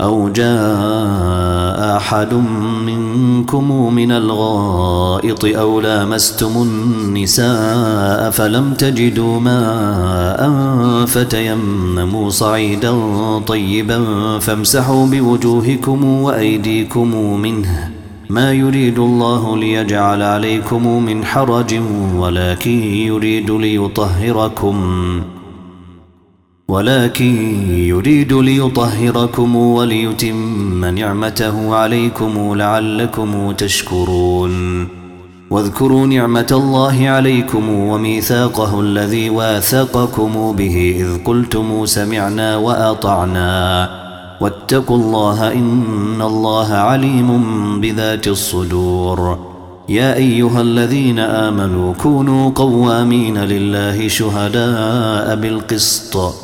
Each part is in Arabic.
أو جاء أحد منكم من الغائط أو لامستم النساء فلم تجدوا ماء فتيمموا صعيدا طيبا فامسحوا بوجوهكم وأيديكم منه. ما يريد الله ليجعل عليكم من حرج ولكن يريد ليطهركم. ولكن يريد ليطهركم وليتم نعمته عليكم لعلكم تشكرون. واذكروا نعمة الله عليكم وميثاقه الذي واثقكم به إذ قلتم سمعنا وأطعنا. واتقوا الله إن الله عليم بذات الصدور. يا أيها الذين آمنوا كونوا قوامين لله شهداء بالقسط.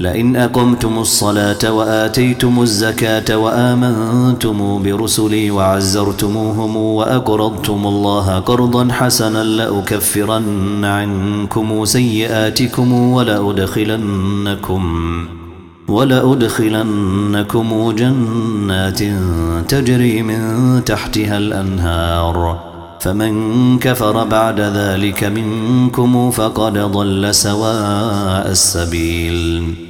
لئن أقمتم الصلاة وآتيتم الزكاة وآمنتم برسلي وعزرتموهم وأقرضتم الله قرضا حسنا لأكفرن عنكم سيئاتكم ولأدخلنكم ولأدخلنكم جنات تجري من تحتها الأنهار فمن كفر بعد ذلك منكم فقد ضل سواء السبيل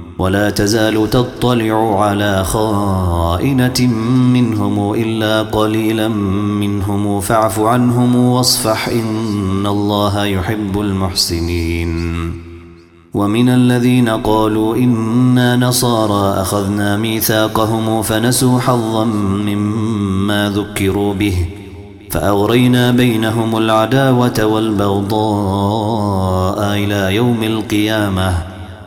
ولا تزال تطلع على خائنة منهم إلا قليلا منهم فاعف عنهم واصفح إن الله يحب المحسنين. ومن الذين قالوا إنا نصارى أخذنا ميثاقهم فنسوا حظا مما ذكروا به فأغرينا بينهم العداوة والبغضاء إلى يوم القيامة.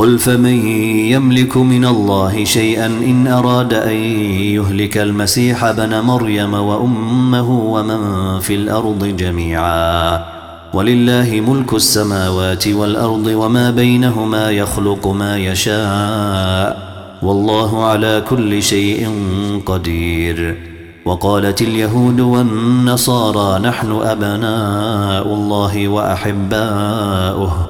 قل فمن يملك من الله شيئا إن أراد أن يهلك المسيح بن مريم وأمه ومن في الأرض جميعا. ولله ملك السماوات والأرض وما بينهما يخلق ما يشاء. والله على كل شيء قدير. وقالت اليهود والنصارى نحن أبناء الله وأحباؤه.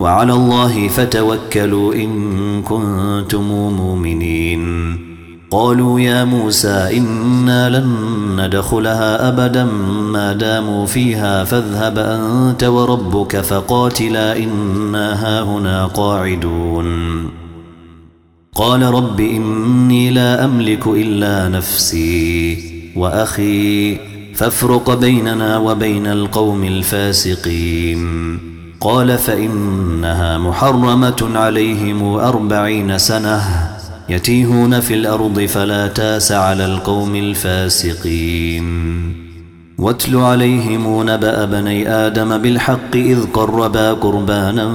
وعلى الله فتوكلوا إن كنتم مؤمنين. قالوا يا موسى إنا لن ندخلها أبدا ما داموا فيها فاذهب أنت وربك فقاتلا إنا هاهنا قاعدون. قال رب إني لا أملك إلا نفسي وأخي فافرق بيننا وبين القوم الفاسقين. قال فإنها محرمة عليهم أربعين سنة يتيهون في الأرض فلا تاس على القوم الفاسقين. واتل عليهم نبأ بني آدم بالحق إذ قربا قربانا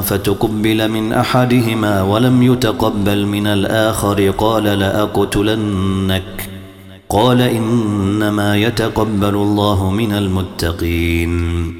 فتقبل من أحدهما ولم يتقبل من الآخر قال لأقتلنك. قال إنما يتقبل الله من المتقين.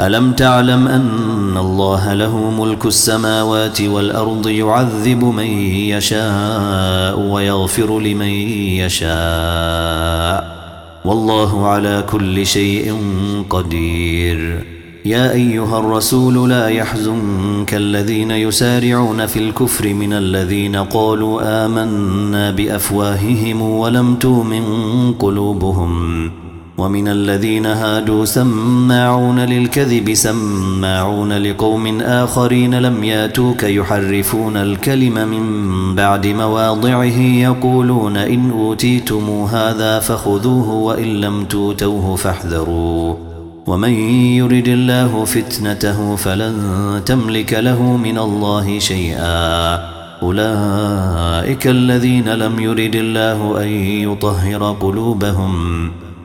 ألم تعلم أن الله له ملك السماوات والأرض يعذب من يشاء ويغفر لمن يشاء؟ والله على كل شيء قدير. يا أيها الرسول لا يحزنك الذين يسارعون في الكفر من الذين قالوا آمنا بأفواههم ولم تؤمن قلوبهم. ومن الذين هادوا سماعون للكذب سماعون لقوم آخرين لم ياتوك يحرفون الكلم من بعد مواضعه يقولون إن أوتيتم هذا فخذوه وإن لم توتوه فاحذروا. ومن يرد الله فتنته فلن تملك له من الله شيئا. أولئك الذين لم يرد الله أن يطهر قلوبهم.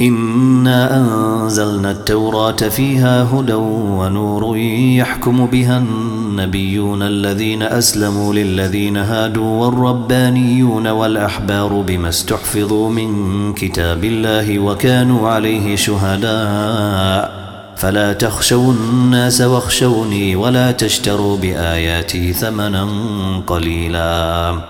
إنا أنزلنا التوراة فيها هدى ونور يحكم بها النبيون الذين أسلموا للذين هادوا والربانيون والأحبار بما استحفظوا من كتاب الله وكانوا عليه شهداء فلا تخشوا الناس واخشوني ولا تشتروا بآياتي ثمنا قليلاً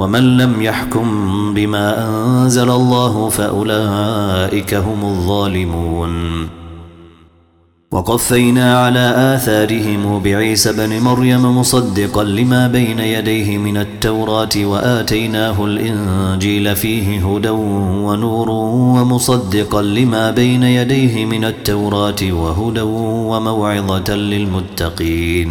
ومن لم يحكم بما أنزل الله فأولئك هم الظالمون. وقفينا على آثارهم بعيسى بن مريم مصدقا لما بين يديه من التوراة وآتيناه الإنجيل فيه هدى ونور ومصدقا لما بين يديه من التوراة وهدى وموعظة للمتقين.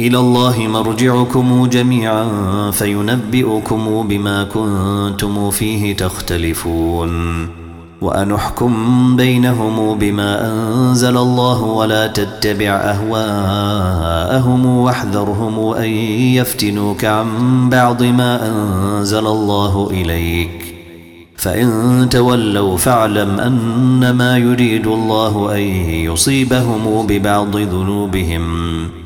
إلى الله مرجعكم جميعا فينبئكم بما كنتم فيه تختلفون. وأنحكم بينهم بما أنزل الله ولا تتبع أهواءهم واحذرهم أن يفتنوك عن بعض ما أنزل الله إليك. فإن تولوا فاعلم أنما يريد الله أن يصيبهم ببعض ذنوبهم.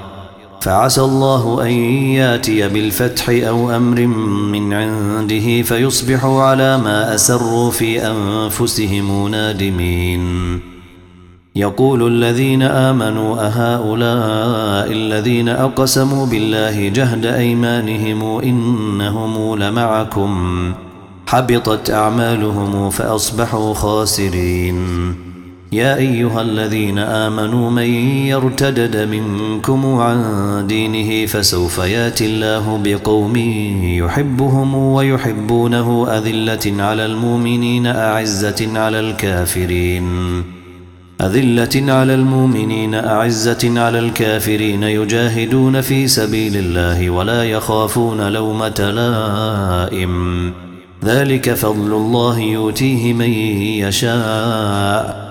فعسى الله أن ياتي بالفتح أو أمر من عنده فيصبحوا على ما أسروا في أنفسهم نادمين. يقول الذين آمنوا أهؤلاء الذين أقسموا بالله جهد أيمانهم إنهم لمعكم. حبطت أعمالهم فأصبحوا خاسرين. يا أيها الذين آمنوا من يرتدد منكم عن دينه فسوف يأتي الله بقوم يحبهم ويحبونه أذلة على المؤمنين أعزة على الكافرين. أذلة على المؤمنين أعزة على الكافرين. يجاهدون في سبيل الله ولا يخافون لومة لائم. ذلك فضل الله يؤتيه من يشاء.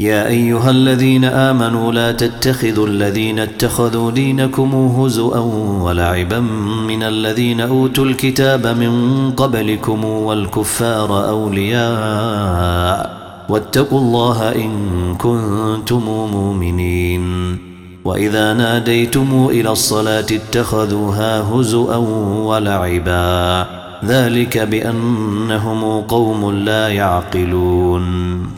يا أيها الذين آمنوا لا تتخذوا الذين اتخذوا دينكم هزؤا ولعبا من الذين أوتوا الكتاب من قبلكم والكفار أولياء واتقوا الله إن كنتم مؤمنين. وإذا ناديتم إلى الصلاة اتخذوها هزؤا ولعبا ذلك بأنهم قوم لا يعقلون.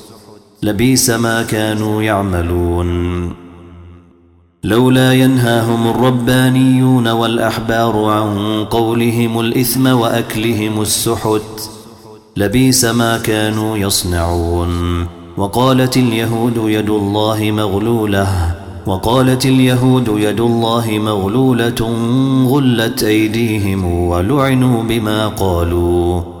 لبيس ما كانوا يعملون. لولا ينهاهم الربانيون والأحبار عن قولهم الإثم وأكلهم السحت لبيس ما كانوا يصنعون. وقالت اليهود يد الله مغلولة وقالت اليهود يد الله مغلولة غلت أيديهم ولعنوا بما قالوا.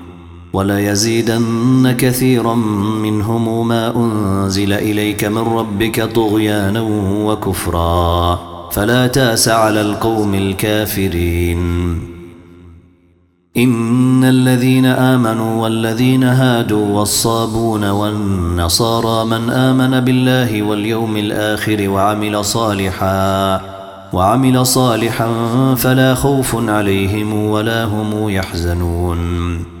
وليزيدن كثيرا منهم ما أنزل إليك من ربك طغيانا وكفرا. فلا تأس على القوم الكافرين. إن الذين آمنوا والذين هادوا والصابون والنصارى من آمن بالله واليوم الآخر وعمل صالحا وعمل صالحا فلا خوف عليهم ولا هم يحزنون.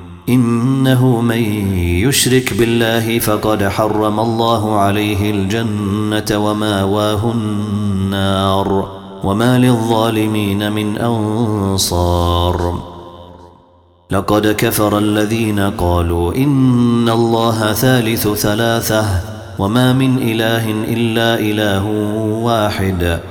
إنه من يشرك بالله فقد حرم الله عليه الجنة ومأواه النار وما للظالمين من أنصار. لقد كفر الذين قالوا إن الله ثالث ثلاثة وما من إله إلا إله واحد.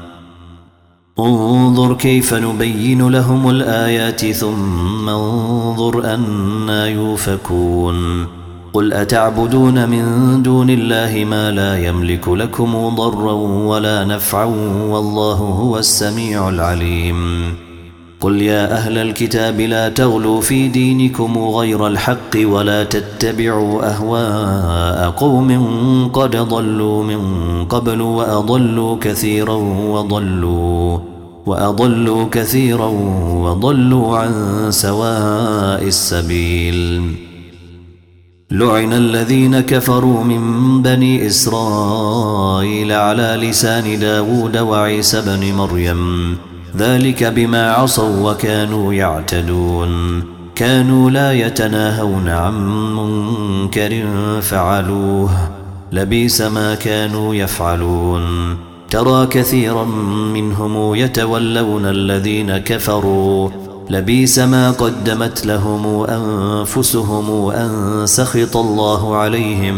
انظر كيف نبين لهم الآيات ثم انظر أنا يوفكون. قل أتعبدون من دون الله ما لا يملك لكم ضرا ولا نفعا والله هو السميع العليم. قل يا أهل الكتاب لا تغلوا في دينكم غير الحق ولا تتبعوا أهواء قوم قد ضلوا من قبل وأضلوا كثيرا وضلوا. وأضلوا كثيرا وضلوا عن سواء السبيل. لعن الذين كفروا من بني إسرائيل على لسان داود وعيسى بن مريم. ذلك بما عصوا وكانوا يعتدون. كانوا لا يتناهون عن منكر فعلوه. لبيس ما كانوا يفعلون. ترى كثيرا منهم يتولون الذين كفروا. لبيس ما قدمت لهم أنفسهم أن سخط الله عليهم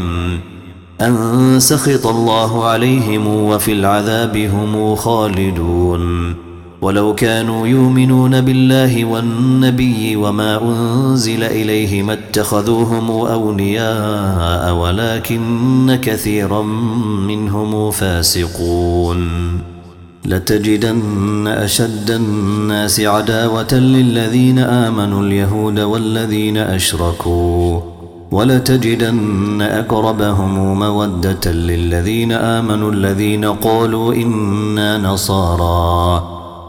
أن سخط الله عليهم وفي العذاب هم خالدون. ولو كانوا يؤمنون بالله والنبي وما أنزل إليه ما اتخذوهم أولياء ولكن كثيرا منهم فاسقون. لتجدن أشد الناس عداوة للذين آمنوا اليهود والذين أشركوا. ولتجدن أقربهم مودة للذين آمنوا الذين قالوا إنا نصارى.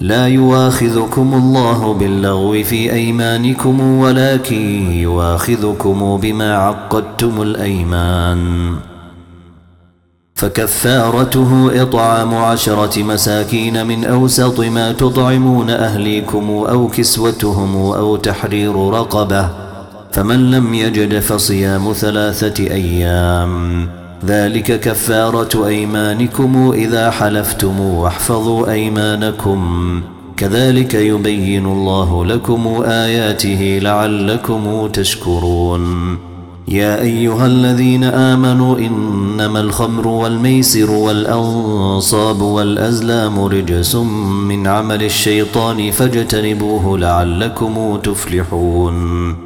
لا يواخذكم الله باللغو في أيمانكم ولكن يواخذكم بما عقدتم الأيمان. فكفارته إطعام عشرة مساكين من أوسط ما تطعمون أهليكم أو كسوتهم أو تحرير رقبة فمن لم يجد فصيام ثلاثة أيام. ذلك كفارة أيمانكم إذا حلفتم واحفظوا أيمانكم. كذلك يبين الله لكم آياته لعلكم تشكرون. يا أيها الذين آمنوا إنما الخمر والميسر والأنصاب والأزلام رجس من عمل الشيطان فاجتنبوه لعلكم تفلحون.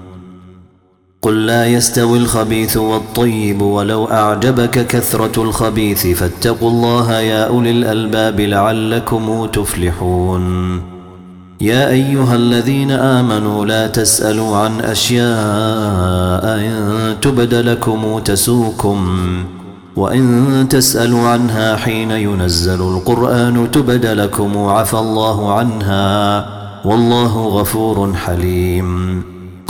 قل لا يستوي الخبيث والطيب ولو أعجبك كثرة الخبيث فاتقوا الله يا أولي الألباب لعلكم تفلحون. يا أيها الذين آمنوا لا تسألوا عن أشياء إن تبد لكم تسوكم وإن تسألوا عنها حين ينزل القرآن تبد لكم عفى الله عنها والله غفور حليم.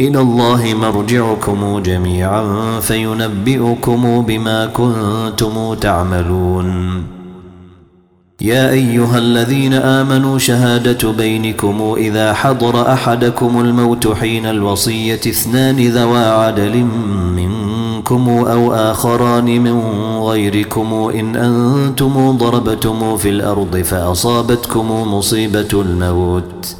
إلى الله مرجعكم جميعا فينبئكم بما كنتم تعملون. يا أيها الذين آمنوا شهادة بينكم إذا حضر أحدكم الموت حين الوصية اثنان ذوى عدل منكم أو آخران من غيركم. إن أنتم ضربتم في الأرض فأصابتكم مصيبة الموت.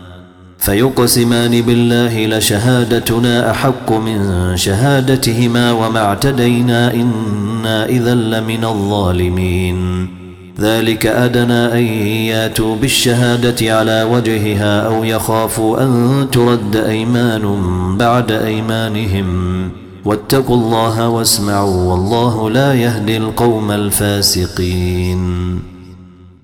فيقسمان بالله لشهادتنا أحق من شهادتهما وما اعتدينا إنا إذا لمن الظالمين. ذلك أدنى أن ياتوا بالشهادة على وجهها أو يخافوا أن ترد أيمان بعد أيمانهم. واتقوا الله واسمعوا والله لا يهدي القوم الفاسقين.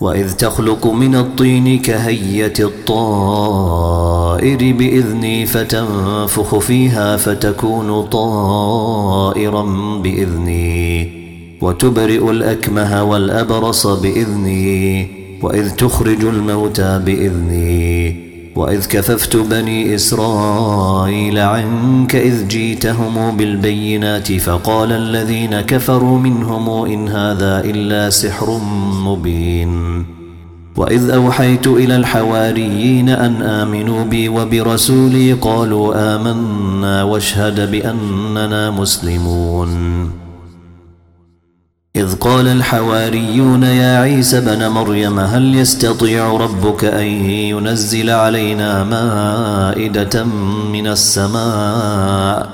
وإذ تخلق من الطين كهية الطائر بإذني فتنفخ فيها فتكون طائرا بإذني وتبرئ الأكمه والأبرص بإذني وإذ تخرج الموتى بإذني وإذ كففت بني إسرائيل عنك إذ جيتهم بالبينات فقال الذين كفروا منهم إن هذا إلا سحر مبين. وإذ أوحيت إلى الحواريين أن آمنوا بي وبرسولي قالوا آمنا واشهد بأننا مسلمون. إذ قال الحواريون يا عيسى بن مريم هل يستطيع ربك أن ينزل علينا مائدة من السماء؟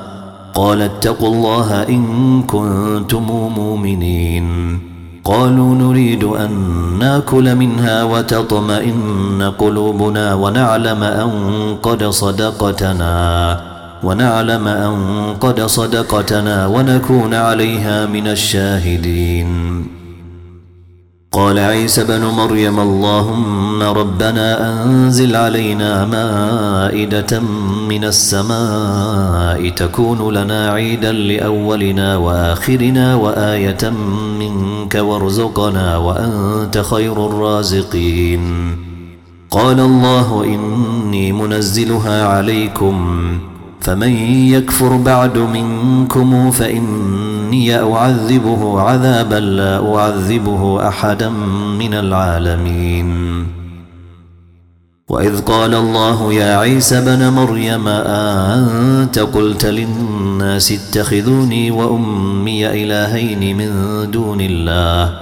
قال اتقوا الله إن كنتم مؤمنين. قالوا نريد أن نأكل منها وتطمئن قلوبنا ونعلم أن قد صدقتنا. ونعلم أن قد صدقتنا ونكون عليها من الشاهدين. قال عيسى بن مريم اللهم ربنا أنزل علينا مائدة من السماء تكون لنا عيدا لأولنا وآخرنا وآية منك وارزقنا وأنت خير الرازقين. قال الله إني منزلها عليكم. فمن يكفر بعد منكم فإني أعذبه عذابا لا أعذبه أحدا من العالمين. وإذ قال الله يا عيسى بن مريم أنت قلت للناس اتخذوني وأمي إلهين من دون الله؟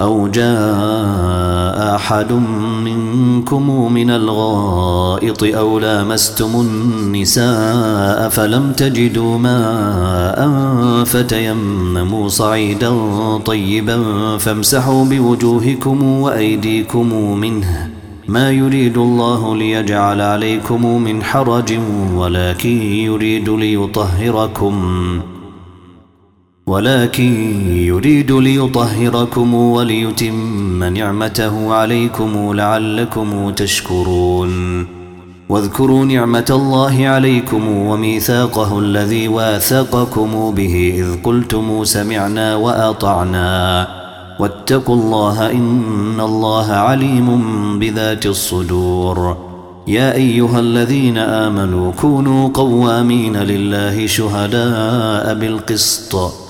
أو جاء أحد منكم من الغائط أو لامستم النساء فلم تجدوا ماء فتيمموا صعيدا طيبا فامسحوا بوجوهكم وأيديكم منه. ما يريد الله ليجعل عليكم من حرج ولكن يريد ليطهركم. ولكن يريد ليطهركم وليتم نعمته عليكم لعلكم تشكرون. واذكروا نعمة الله عليكم وميثاقه الذي واثقكم به إذ قلتم سمعنا وأطعنا. واتقوا الله إن الله عليم بذات الصدور. يا أيها الذين آمنوا كونوا قوامين لله شهداء بالقسط.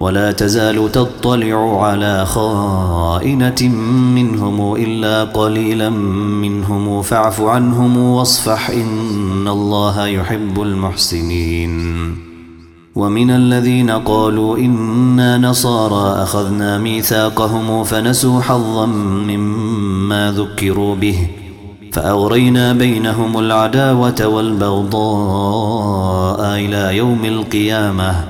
ولا تزال تطلع على خائنة منهم إلا قليلا منهم. فاعف عنهم واصفح إن الله يحب المحسنين. ومن الذين قالوا إنا نصارى أخذنا ميثاقهم فنسوا حظا مما ذكروا به. فأغرينا بينهم العداوة والبغضاء إلى يوم القيامة.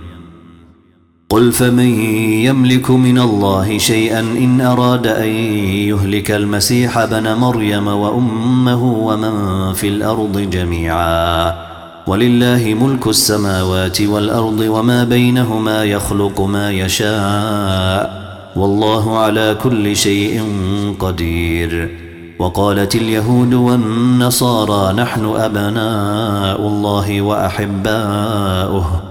قل فمن يملك من الله شيئا إن أراد أن يهلك المسيح بن مريم وأمه ومن في الأرض جميعا. ولله ملك السماوات والأرض وما بينهما يخلق ما يشاء. والله على كل شيء قدير. وقالت اليهود والنصارى نحن أبناء الله وأحباؤه.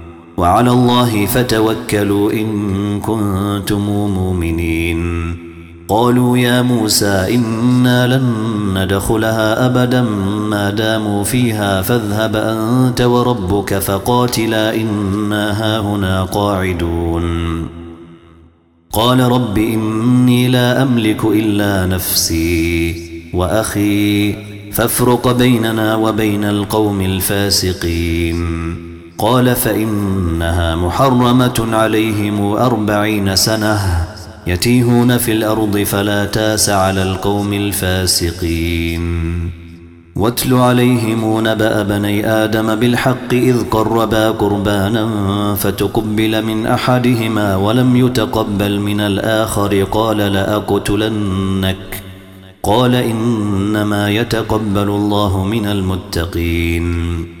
وعلى الله فتوكلوا إن كنتم مؤمنين. قالوا يا موسى إنا لن ندخلها أبدا ما داموا فيها فاذهب أنت وربك فقاتلا إنا هاهنا قاعدون. قال رب إني لا أملك إلا نفسي وأخي فافرق بيننا وبين القوم الفاسقين. قال فإنها محرمة عليهم أربعين سنة يتيهون في الأرض فلا تاس على القوم الفاسقين. واتل عليهم نبأ بني آدم بالحق إذ قربا قربانا فتقبل من أحدهما ولم يتقبل من الآخر قال لأقتلنك. قال إنما يتقبل الله من المتقين.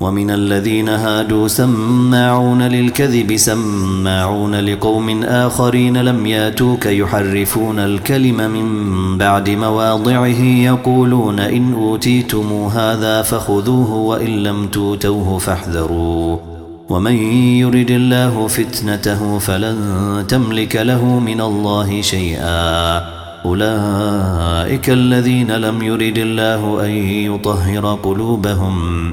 ومن الذين هادوا سماعون للكذب سماعون لقوم آخرين لم ياتوك يحرفون الكلم من بعد مواضعه يقولون إن أوتيتم هذا فخذوه وإن لم توتوه فاحذروا. ومن يرد الله فتنته فلن تملك له من الله شيئا. أولئك الذين لم يرد الله أن يطهر قلوبهم.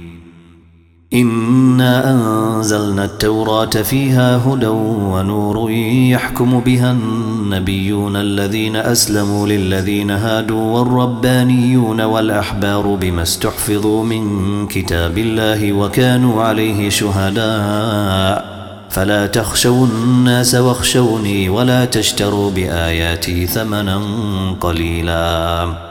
إنا أنزلنا التوراة فيها هدى ونور يحكم بها النبيون الذين أسلموا للذين هادوا والربانيون والأحبار بما استحفظوا من كتاب الله وكانوا عليه شهداء فلا تخشوا الناس واخشوني ولا تشتروا بآياتي ثمنا قليلاً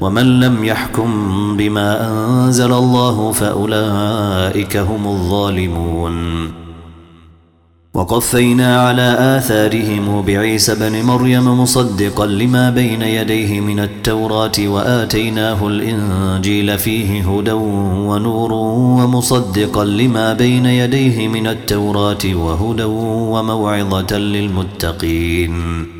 ومن لم يحكم بما أنزل الله فأولئك هم الظالمون. وقفينا على آثارهم بعيسى بن مريم مصدقا لما بين يديه من التوراة وآتيناه الإنجيل فيه هدى ونور ومصدقا لما بين يديه من التوراة وهدى وموعظة للمتقين.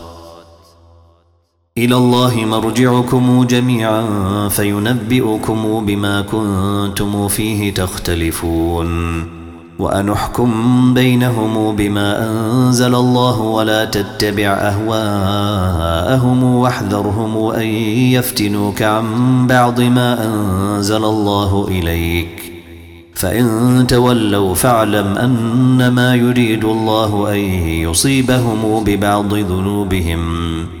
إلى الله مرجعكم جميعا فينبئكم بما كنتم فيه تختلفون. وأنحكم بينهم بما أنزل الله ولا تتبع أهواءهم واحذرهم أن يفتنوك عن بعض ما أنزل الله إليك. فإن تولوا فاعلم أنما يريد الله أن يصيبهم ببعض ذنوبهم.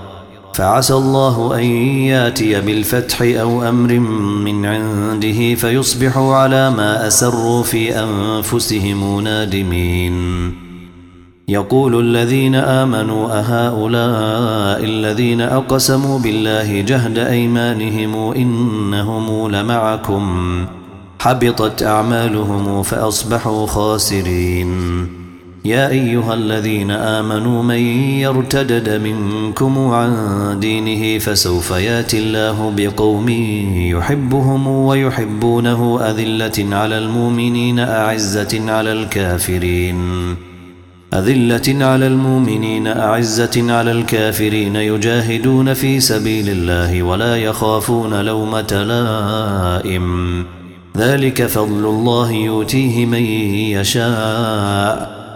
فعسى الله أن ياتي بالفتح أو أمر من عنده فيصبحوا على ما أسروا في أنفسهم نادمين. يقول الذين آمنوا أهؤلاء الذين أقسموا بالله جهد أيمانهم إنهم لمعكم. حبطت أعمالهم فأصبحوا خاسرين. يا أيها الذين آمنوا من يرتدد منكم عن دينه فسوف يأتي الله بقوم يحبهم ويحبونه أذلة على المؤمنين أعزة على الكافرين. أذلة على المؤمنين أعزة على الكافرين. يجاهدون في سبيل الله ولا يخافون لومة لائم. ذلك فضل الله يؤتيه من يشاء.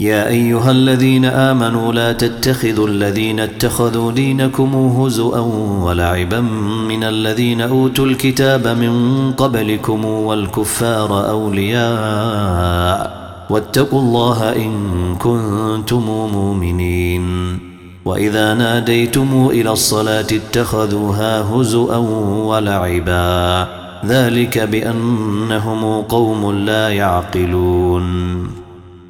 يا أيها الذين آمنوا لا تتخذوا الذين اتخذوا دينكم هزؤا ولعبا من الذين أوتوا الكتاب من قبلكم والكفار أولياء واتقوا الله إن كنتم مؤمنين. وإذا ناديتم إلى الصلاة اتخذوها هزؤا ولعبا ذلك بأنهم قوم لا يعقلون.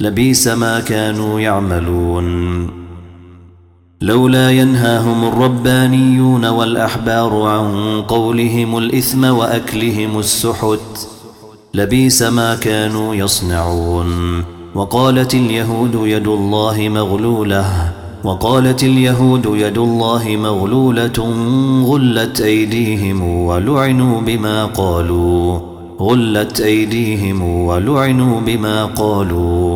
لبيس ما كانوا يعملون. لولا ينهاهم الربانيون والأحبار عن قولهم الإثم وأكلهم السحت لبيس ما كانوا يصنعون. وقالت اليهود يد الله مغلولة وقالت اليهود يد الله مغلولة غلت أيديهم ولعنوا بما قالوا غلت أيديهم ولعنوا بما قالوا.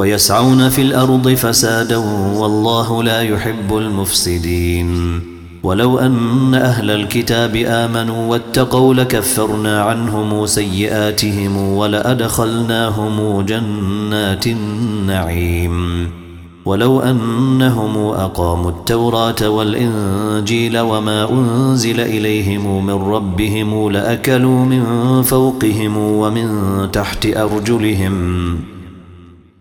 ويسعون في الأرض فسادا والله لا يحب المفسدين. ولو أن أهل الكتاب آمنوا واتقوا لكفرنا عنهم سيئاتهم ولأدخلناهم جنات النعيم. ولو أنهم أقاموا التوراة والإنجيل وما أنزل إليهم من ربهم لأكلوا من فوقهم ومن تحت أرجلهم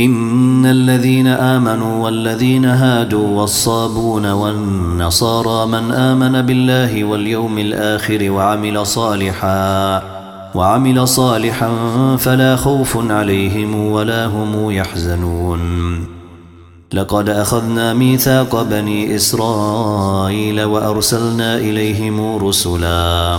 إن الذين آمنوا والذين هادوا والصابون والنصارى من آمن بالله واليوم الآخر وعمل صالحا وعمل صالحا فلا خوف عليهم ولا هم يحزنون. لقد أخذنا ميثاق بني إسرائيل وأرسلنا إليهم رسلا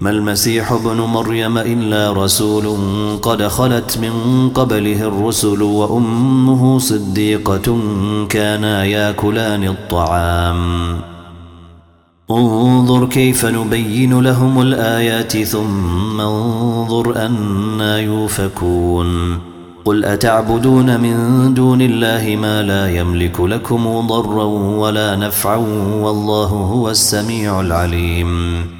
ما المسيح ابن مريم إلا رسول قد خلت من قبله الرسل وأمه صديقة كانا ياكلان الطعام. انظر كيف نبين لهم الآيات ثم انظر أنا يوفكون. قل أتعبدون من دون الله ما لا يملك لكم ضرا ولا نفعا والله هو السميع العليم.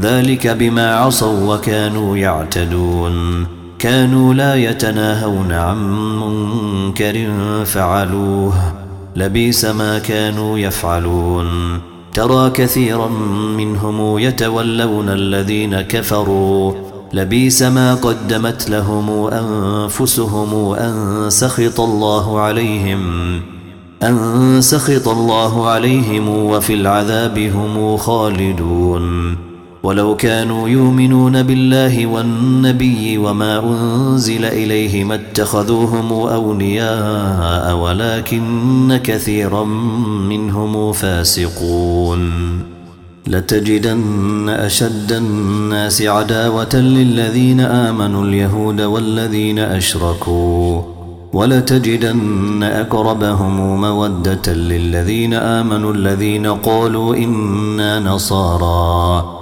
ذلك بما عصوا وكانوا يعتدون. كانوا لا يتناهون عن منكر فعلوه. لبيس ما كانوا يفعلون. ترى كثيرا منهم يتولون الذين كفروا. لبيس ما قدمت لهم أنفسهم أن سخط الله عليهم. أن سخط الله عليهم وفي العذاب هم خالدون. ولو كانوا يؤمنون بالله والنبي وما أنزل إليه ما اتخذوهم أولياء ولكن كثيرا منهم فاسقون. لتجدن أشد الناس عداوة للذين آمنوا اليهود والذين أشركوا. ولتجدن أقربهم مودة للذين آمنوا الذين قالوا إنا نصارى.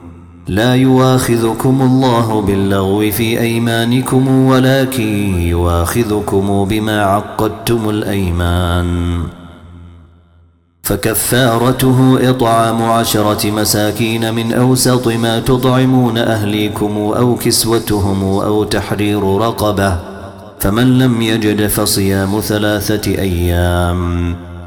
لا يواخذكم الله باللغو في أيمانكم ولكن يواخذكم بما عقدتم الأيمان. فكفارته إطعام عشرة مساكين من أوسط ما تطعمون أهليكم أو كسوتهم أو تحرير رقبة فمن لم يجد فصيام ثلاثة أيام.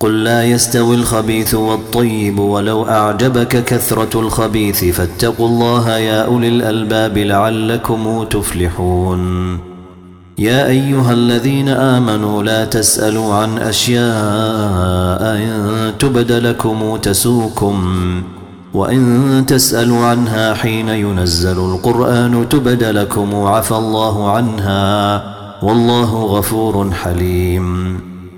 قل لا يستوي الخبيث والطيب ولو أعجبك كثرة الخبيث فاتقوا الله يا أولي الألباب لعلكم تفلحون. يا أيها الذين آمنوا لا تسألوا عن أشياء إن تبد لكم تسوكم وإن تسألوا عنها حين ينزل القرآن تبد لكم عفى الله عنها والله غفور حليم.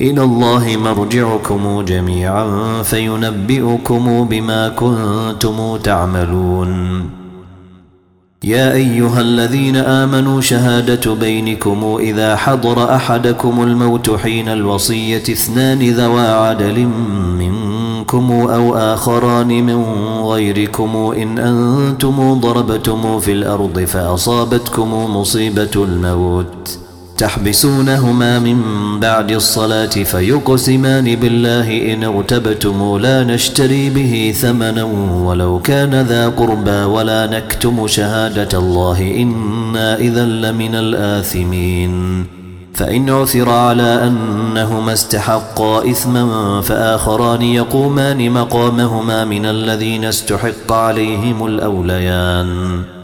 إلى الله مرجعكم جميعا فينبئكم بما كنتم تعملون. يا أيها الذين آمنوا شهادة بينكم إذا حضر أحدكم الموت حين الوصية اثنان ذوى عدل منكم أو آخران من غيركم. إن أنتم ضربتم في الأرض فأصابتكم مصيبة الموت. تحبسونهما من بعد الصلاة فيقسمان بالله إن ارتبتم لا نشتري به ثمنا ولو كان ذا قربى ولا نكتم شهادة الله. إنا إذا لمن الآثمين. فإن عثر على أنهما استحقا إثما فآخران يقومان مقامهما من الذين استحق عليهم الأوليان.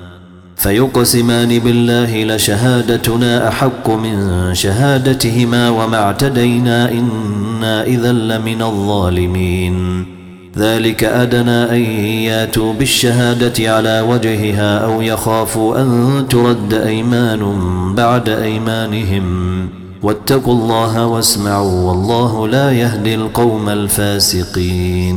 فيقسمان بالله لشهادتنا أحق من شهادتهما وما اعتدينا إنا إذا لمن الظالمين. ذلك أدنى أن ياتوا بالشهادة على وجهها أو يخافوا أن ترد أيمان بعد أيمانهم. واتقوا الله واسمعوا والله لا يهدي القوم الفاسقين.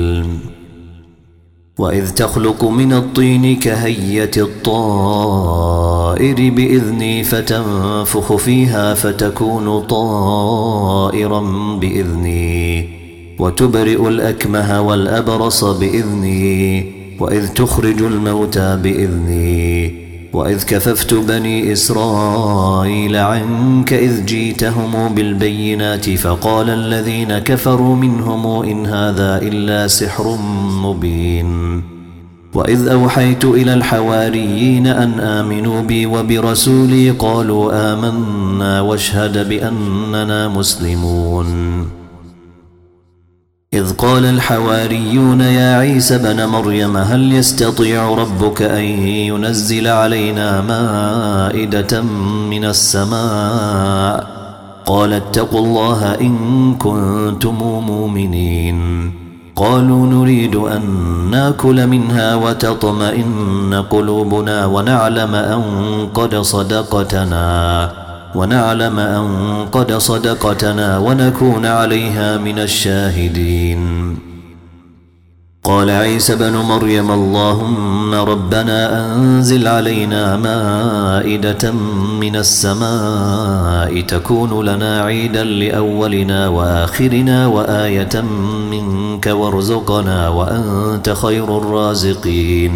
وإذ تخلق من الطين كهية الطائر بإذني فتنفخ فيها فتكون طائرا بإذني وتبرئ الأكمه والأبرص بإذني وإذ تخرج الموتى بإذني وإذ كففت بني إسرائيل عنك إذ جيتهم بالبينات فقال الذين كفروا منهم إن هذا إلا سحر مبين. وإذ أوحيت إلى الحواريين أن آمنوا بي وبرسولي قالوا آمنا واشهد بأننا مسلمون. إذ قال الحواريون يا عيسى بن مريم هل يستطيع ربك أن ينزل علينا مائدة من السماء؟ قال اتقوا الله إن كنتم مؤمنين. قالوا نريد أن نأكل منها وتطمئن قلوبنا ونعلم أن قد صدقتنا. ونعلم أن قد صدقتنا ونكون عليها من الشاهدين. قال عيسى بن مريم اللهم ربنا أنزل علينا مائدة من السماء تكون لنا عيدا لأولنا وآخرنا وآية منك وارزقنا وأنت خير الرازقين.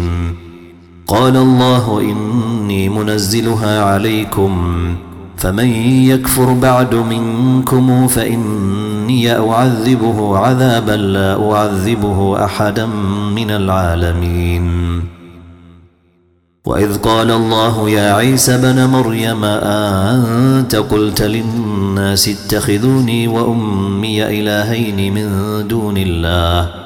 قال الله إني منزلها عليكم. فمن يكفر بعد منكم فإني أعذبه عذابا لا أعذبه أحدا من العالمين. وإذ قال الله يا عيسى بن مريم أنت قلت للناس اتخذوني وأمي إلهين من دون الله؟